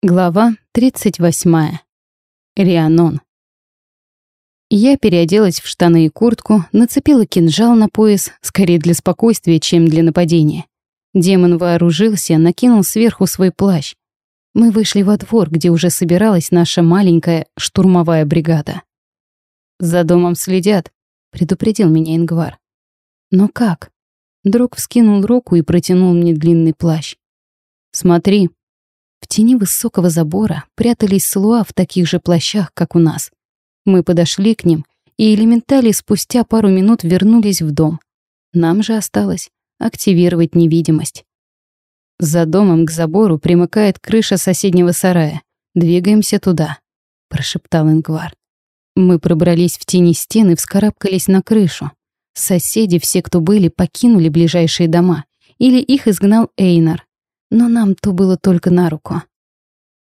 Глава 38. Рианон. Я переоделась в штаны и куртку, нацепила кинжал на пояс, скорее для спокойствия, чем для нападения. Демон вооружился, накинул сверху свой плащ. Мы вышли во двор, где уже собиралась наша маленькая штурмовая бригада. «За домом следят», — предупредил меня Ингвар. «Но как?» Друг вскинул руку и протянул мне длинный плащ. «Смотри», в тени высокого забора прятались слуа в таких же плащах, как у нас. Мы подошли к ним, и элементали спустя пару минут вернулись в дом. Нам же осталось активировать невидимость. За домом к забору примыкает крыша соседнего сарая. Двигаемся туда, прошептал Ингвар. Мы пробрались в тени стены вскарабкались на крышу. Соседи, все, кто были, покинули ближайшие дома, или их изгнал Эйнар, но нам то было только на руку.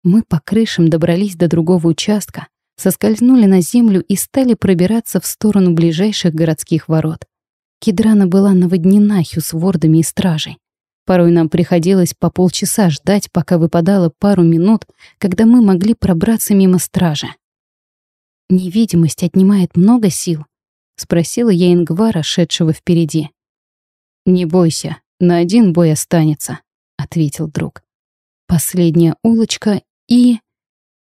Мы по крышам добрались до другого участка, соскользнули на землю и стали пробираться в сторону ближайших городских ворот. Кедрана была наводнена хюсвордами и стражей. Порой нам приходилось по полчаса ждать, пока выпадало пару минут, когда мы могли пробраться мимо стражи. «Невидимость отнимает много сил?» — спросила я Ингвара, шедшего впереди. «Не бойся, на один бой останется», ответил друг. Последняя улочка и...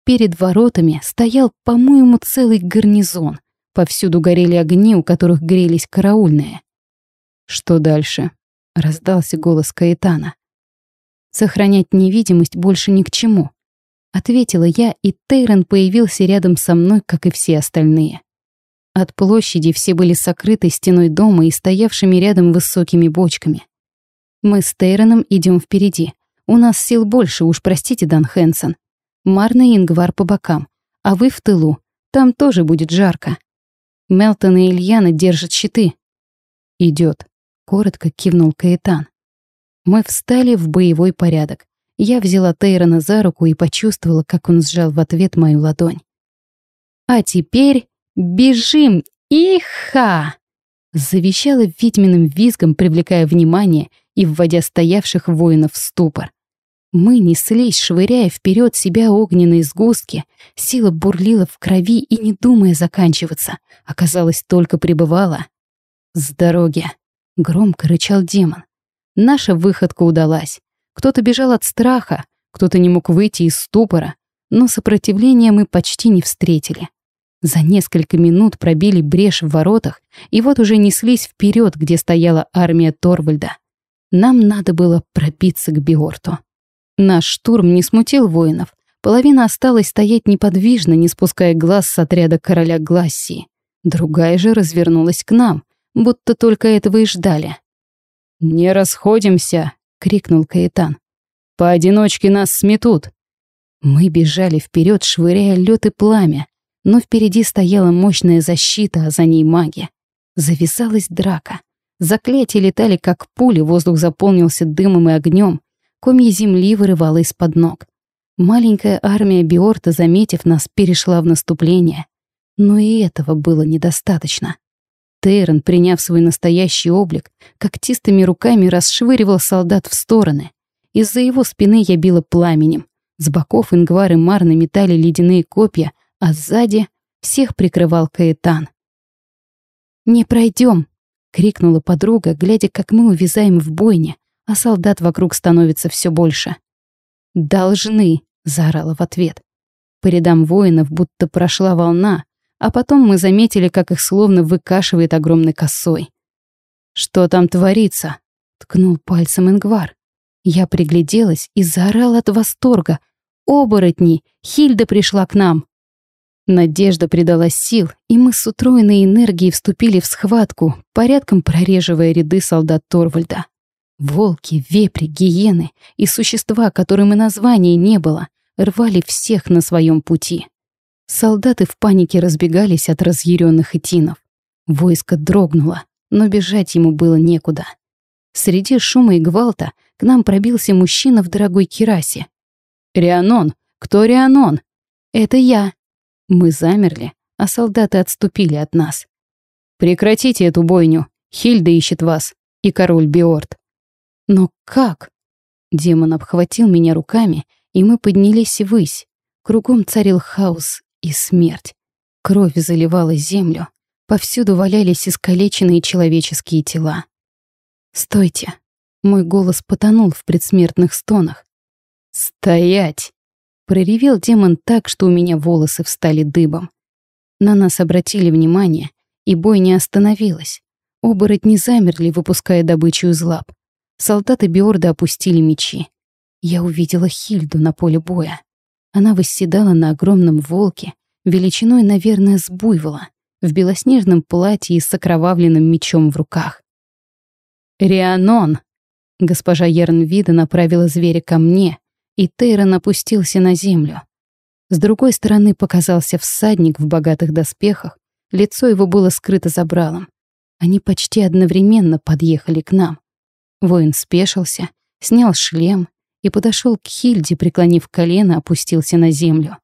Перед воротами стоял, по-моему, целый гарнизон. Повсюду горели огни, у которых грелись караульные. «Что дальше?» — раздался голос Каэтана. «Сохранять невидимость больше ни к чему», — ответила я, и Тейрон появился рядом со мной, как и все остальные. От площади все были сокрыты стеной дома и стоявшими рядом высокими бочками. Мы с Тейроном идем впереди. У нас сил больше, уж простите, Дан Хэнсон. Марна и Ингвар по бокам, а вы в тылу. Там тоже будет жарко. Мелтон и Ильяна держат щиты. Идет. коротко кивнул Каэтан. Мы встали в боевой порядок. Я взяла Тейрона за руку и почувствовала, как он сжал в ответ мою ладонь. «А теперь бежим! Иха!» Завещала ведьминым визгом, привлекая внимание — и вводя стоявших воинов в ступор. Мы неслись, швыряя вперед себя огненные сгустки, сила бурлила в крови и, не думая заканчиваться, оказалось, только пребывала. «С дороги!» — громко рычал демон. Наша выходка удалась. Кто-то бежал от страха, кто-то не мог выйти из ступора, но сопротивления мы почти не встретили. За несколько минут пробили брешь в воротах, и вот уже неслись вперед, где стояла армия Торвальда. Нам надо было пробиться к Биорту. Наш штурм не смутил воинов. Половина осталась стоять неподвижно, не спуская глаз с отряда короля Глассии. Другая же развернулась к нам, будто только этого и ждали. «Не расходимся!» — крикнул Каэтан. «Поодиночке нас сметут!» Мы бежали вперед, швыряя лед и пламя, но впереди стояла мощная защита, а за ней маги. Завязалась драка. Заклятия летали как пули, воздух заполнился дымом и огнем, комья земли вырывало из-под ног. Маленькая армия Биорта, заметив нас, перешла в наступление. Но и этого было недостаточно. Тейрон, приняв свой настоящий облик, когтистыми руками расшвыривал солдат в стороны. Из-за его спины я била пламенем. С боков Ингвар и Марна метали ледяные копья, а сзади всех прикрывал Каэтан. «Не пройдем!» Крикнула подруга, глядя, как мы увязаем в бойне, а солдат вокруг становится все больше. «Должны!» — заорала в ответ. По рядам воинов будто прошла волна, а потом мы заметили, как их словно выкашивает огромной косой. «Что там творится?» — ткнул пальцем Ингвар. Я пригляделась и заорала от восторга. «Оборотни! Хильда пришла к нам!» Надежда придала сил, и мы с утроенной энергией вступили в схватку, порядком прореживая ряды солдат Торвальда. Волки, вепри, гиены и существа, которым и названия не было, рвали всех на своем пути. Солдаты в панике разбегались от разъяренных этинов. Войско дрогнуло, но бежать ему было некуда. Среди шума и гвалта к нам пробился мужчина в дорогой кирасе. «Рианон! Кто Рианон?» «Это я!» Мы замерли, а солдаты отступили от нас. «Прекратите эту бойню! Хильда ищет вас! И король Биорт!» «Но как?» Демон обхватил меня руками и мы поднялись ввысь. Кругом царил хаос и смерть. Кровь заливала землю, повсюду валялись искалеченные человеческие тела. «Стойте!» Мой голос потонул в предсмертных стонах. «Стоять!» Проревел демон так, что у меня волосы встали дыбом. На нас обратили внимание, и бой не остановилась. Оборотни замерли, выпуская добычу из лап. Солдаты Биорда опустили мечи. Я увидела Хильду на поле боя. Она восседала на огромном волке, величиной, наверное, с буйвола, в белоснежном платье и с окровавленным мечом в руках. «Рианон!» Госпожа Ернвида направила зверя ко мне, и Тейрон опустился на землю. С другой стороны показался всадник в богатых доспехах, лицо его было скрыто забралом. Они почти одновременно подъехали к нам. Воин спешился, снял шлем и подошел к Хильде, преклонив колено, опустился на землю.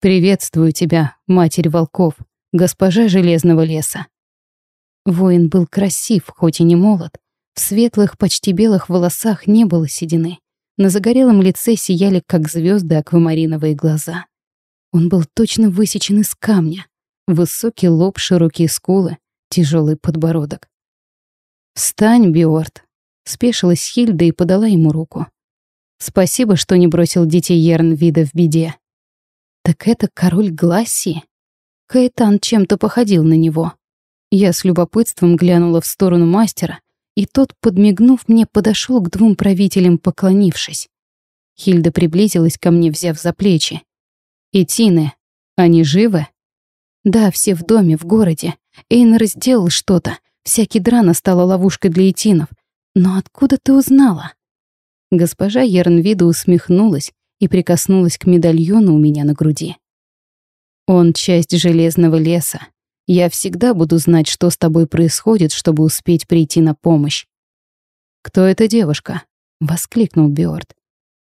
«Приветствую тебя, матерь волков, госпожа Железного леса». Воин был красив, хоть и не молод. В светлых, почти белых волосах не было седины. На загорелом лице сияли, как звезды, аквамариновые глаза. Он был точно высечен из камня. Высокий лоб, широкие скулы, тяжелый подбородок. «Встань, Биорт!» — спешилась Хильда и подала ему руку. «Спасибо, что не бросил детей Ерн вида в беде». «Так это король Гласси?» Каэтан чем-то походил на него. Я с любопытством глянула в сторону мастера, и тот, подмигнув мне, подошел к двум правителям, поклонившись. Хильда приблизилась ко мне, взяв за плечи. «И они живы?» «Да, все в доме, в городе. Эйнер сделал что-то. Всякий драна стала ловушкой для этинов. Но откуда ты узнала?» Госпожа Ернвида усмехнулась и прикоснулась к медальону у меня на груди. «Он часть железного леса. Я всегда буду знать, что с тобой происходит, чтобы успеть прийти на помощь». «Кто эта девушка?» — воскликнул Бёрд.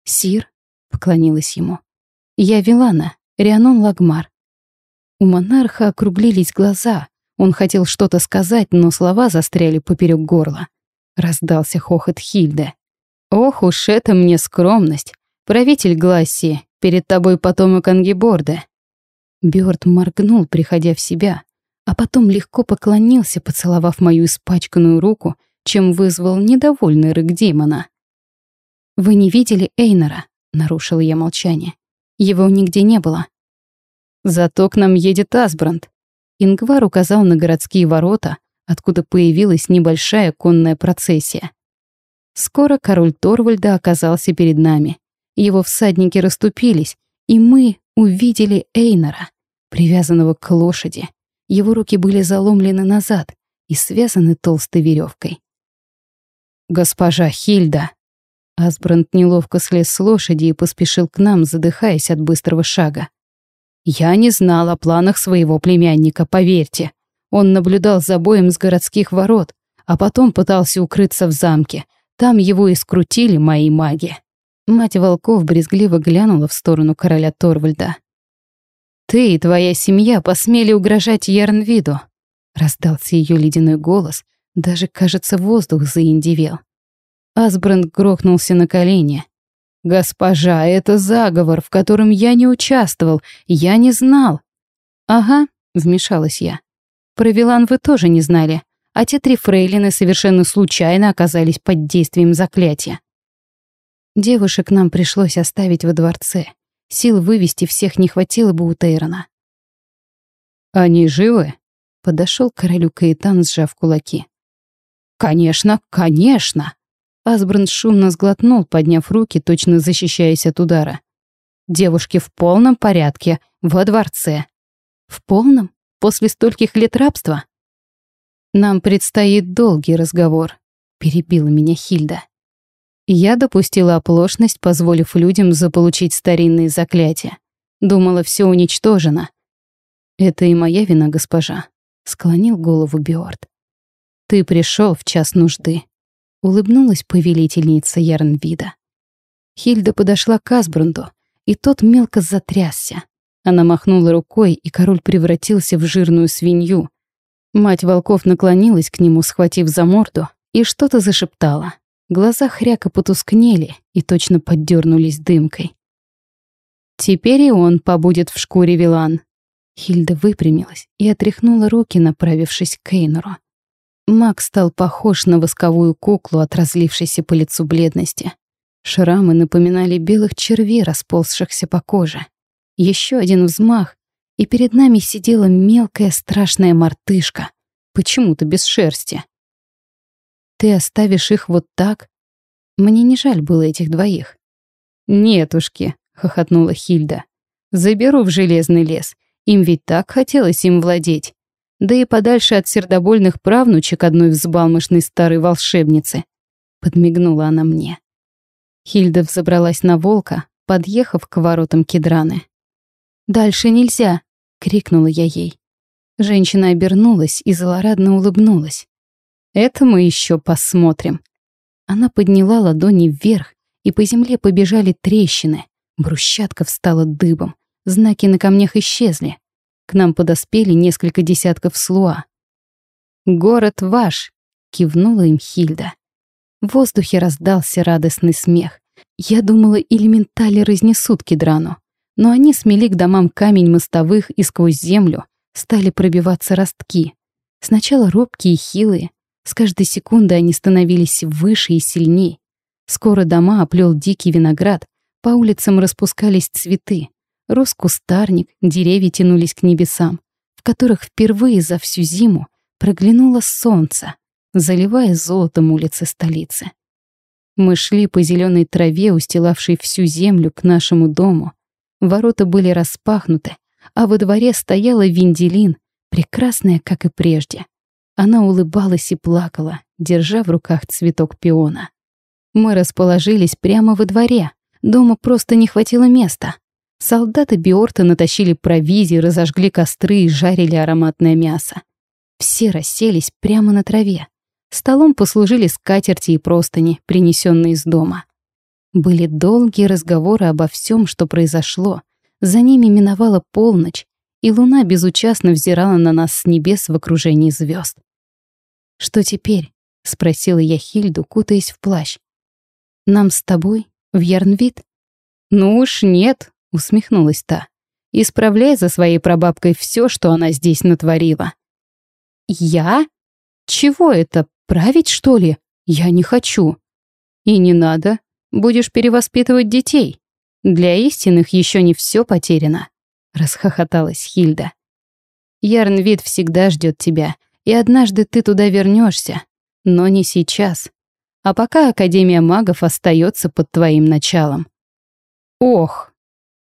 «Сир», — поклонилась ему. «Я Вилана, Рианон Лагмар». У монарха округлились глаза. Он хотел что-то сказать, но слова застряли поперек горла. Раздался хохот Хильды. «Ох уж это мне скромность! Правитель Гласси, перед тобой потомок Ангиборда». Бёрд моргнул, приходя в себя а потом легко поклонился, поцеловав мою испачканную руку, чем вызвал недовольный рык демона. «Вы не видели Эйнора?» — нарушила я молчание. «Его нигде не было». «Зато к нам едет Асбранд». Ингвар указал на городские ворота, откуда появилась небольшая конная процессия. Скоро король Торвальда оказался перед нами. Его всадники расступились, и мы увидели Эйнора, привязанного к лошади. Его руки были заломлены назад и связаны толстой веревкой. «Госпожа Хильда!» Асбранд неловко слез с лошади и поспешил к нам, задыхаясь от быстрого шага. «Я не знал о планах своего племянника, поверьте. Он наблюдал за боем с городских ворот, а потом пытался укрыться в замке. Там его и скрутили мои маги». Мать волков брезгливо глянула в сторону короля Торвальда. «Ты и твоя семья посмели угрожать Ярнвиду!» Раздался ее ледяной голос, даже, кажется, воздух заиндивел. Асбранд грохнулся на колени. «Госпожа, это заговор, в котором я не участвовал, я не знал». «Ага», — вмешалась я. «Про Вилан вы тоже не знали, а те три фрейлины совершенно случайно оказались под действием заклятия». Девушек нам пришлось оставить во дворце. Сил вывести всех не хватило бы у Тейрона. «Они живы?» — подошел к королю Каэтан, сжав кулаки. «Конечно, конечно!» Асбран шумно сглотнул, подняв руки, точно защищаясь от удара. «Девушки в полном порядке, во дворце». «В полном? После стольких лет рабства?» «Нам предстоит долгий разговор», — перебила меня Хильда. Я допустила оплошность, позволив людям заполучить старинные заклятия. Думала, все уничтожено. Это и моя вина, госпожа, склонил голову Биорд. Ты пришел в час нужды. Улыбнулась повелительница Ярнвида. Хильда подошла к Асбранду, и тот мелко затрясся. Она махнула рукой, и король превратился в жирную свинью. Мать волков наклонилась к нему, схватив за морду, и что-то зашептала. Глаза хряка потускнели и точно поддернулись дымкой. «Теперь и он побудет в шкуре Вилан». Хильда выпрямилась и отряхнула руки, направившись к Кейнору. Маг стал похож на восковую куклу от разлившейся по лицу бледности. Шрамы напоминали белых червей, расползшихся по коже. Еще один взмах, и перед нами сидела мелкая страшная мартышка, почему-то без шерсти. «Ты оставишь их вот так?» Мне не жаль было этих двоих. «Нетушки», — хохотнула Хильда. «Заберу в железный лес. Им ведь так хотелось им владеть. Да и подальше от сердобольных правнучек одной взбалмошной старой волшебницы». Подмигнула она мне. Хильда взобралась на волка, подъехав к воротам кедраны. «Дальше нельзя!» — крикнула я ей. Женщина обернулась и злорадно улыбнулась. «Это мы еще посмотрим». Она подняла ладони вверх, и по земле побежали трещины. Брусчатка встала дыбом. Знаки на камнях исчезли. К нам подоспели несколько десятков слуа. «Город ваш!» — кивнула им Хильда. В воздухе раздался радостный смех. Я думала, элементали разнесут кедрану. Но они смели к домам камень мостовых и сквозь землю стали пробиваться ростки. Сначала робкие и хилые. С каждой секунды они становились выше и сильней. Скоро дома оплел дикий виноград, по улицам распускались цветы. Рос кустарник, деревья тянулись к небесам, в которых впервые за всю зиму проглянуло солнце заливая золотом улицы столицы. Мы шли по зеленой траве, устилавшей всю землю к нашему дому. Ворота были распахнуты, а во дворе стояла Винделин, прекрасная, как и прежде. Она улыбалась и плакала, держа в руках цветок пиона. Мы расположились прямо во дворе. Дома просто не хватило места. Солдаты Биорта натащили провизии, разожгли костры и жарили ароматное мясо. Все расселись прямо на траве. Столом послужили скатерти и простыни, принесенные из дома. Были долгие разговоры обо всем, что произошло. За ними миновала полночь, и луна безучастно взирала на нас с небес в окружении звезд. «Что теперь?» — спросила я Хильду, кутаясь в плащ. «Нам с тобой? В Ярнвид?» «Ну уж нет», — усмехнулась та. «Исправляй за своей прабабкой все, что она здесь натворила». «Я? Чего это? Править, что ли? Я не хочу. И не надо. Будешь перевоспитывать детей. Для истинных еще не все потеряно. Расхохоталась Хильда. Ярнвид всегда ждет тебя, и однажды ты туда вернешься, но не сейчас. А пока Академия магов остается под твоим началом. Ох,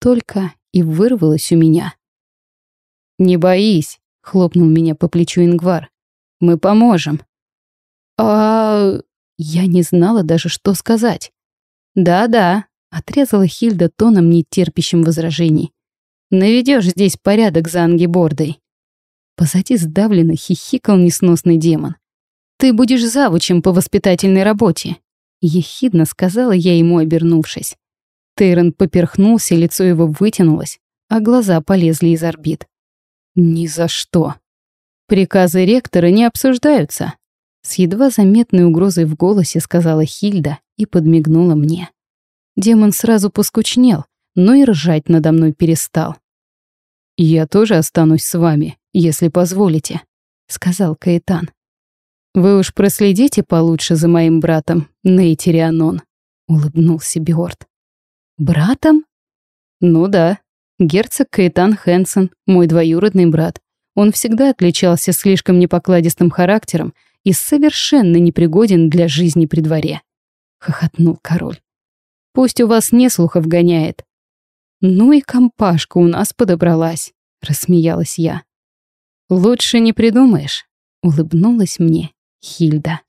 только и вырвалось у меня. «Не боись», — хлопнул меня по плечу Ингвар. «Мы поможем. «А...» Я не знала даже, что сказать. «Да-да», — отрезала Хильда тоном, нетерпящим возражений. «Наведешь здесь порядок за ангибордой». Позади сдавленно хихикал несносный демон. «Ты будешь завучем по воспитательной работе», — ехидно сказала я ему, обернувшись. Тейрон поперхнулся, лицо его вытянулось, а глаза полезли из орбит. «Ни за что. Приказы ректора не обсуждаются», с едва заметной угрозой в голосе сказала Хильда и подмигнула мне. Демон сразу поскучнел, но и ржать надо мной перестал. «Я тоже останусь с вами, если позволите», — сказал Каэтан. «Вы уж проследите получше за моим братом, Нейтерианон», — улыбнулся Биорд. «Братом?» «Ну да, герцог Каэтан Хэнсон, мой двоюродный брат. Он всегда отличался слишком непокладистым характером и совершенно непригоден для жизни при дворе», — хохотнул король. «Пусть у вас не слухов гоняет». «Ну и компашка у нас подобралась», — рассмеялась я. «Лучше не придумаешь», — улыбнулась мне Хильда.